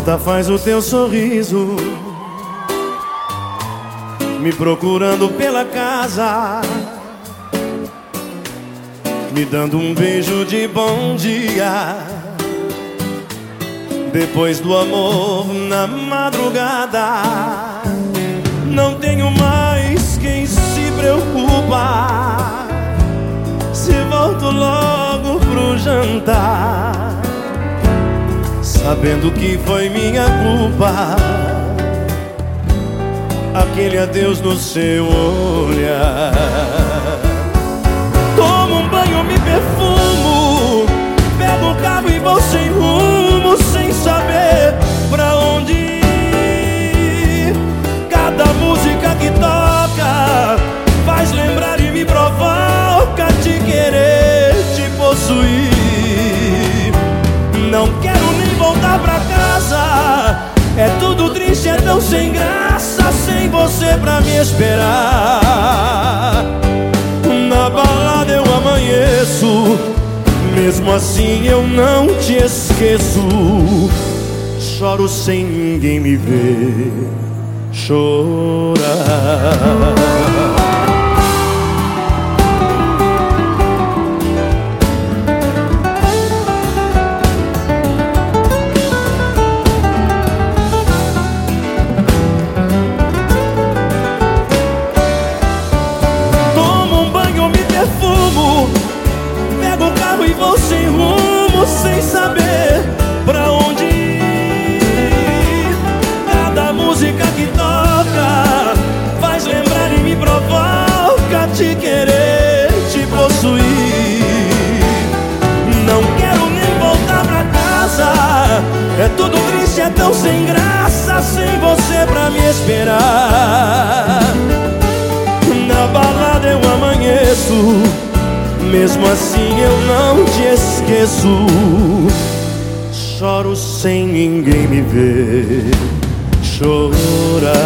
falta faz o teu sorriso. Me procurando pela casa. Me dando um beijo de bom dia. Depois do amor na madrugada. Não tenho mais quem se preocupa. Se volto logo pro jantar Sabendo que foi minha culpa. Aquele adeus no seu olhar. Tomo um banho, me perfumo. Pego o carro e vou sem rumo Sem saber pra onde ir. Cada música que toca Faz lembrar e me provoca Te querer, te possuir sem graça, sem você pra me esperar. Na balada eu amanheço, mesmo assim eu não te esqueço. Choro sem ninguém me ver chorar. Sem saber pra onde ir. Cada música que toca faz lembrar e me provoca te querer, te possuir. Não quero nem voltar pra casa. É tudo triste, é tão sem graça sem você pra me esperar. Na balada eu amanheço mesmo assim eu não te esqueço. Choro sem ninguém me ver chorar.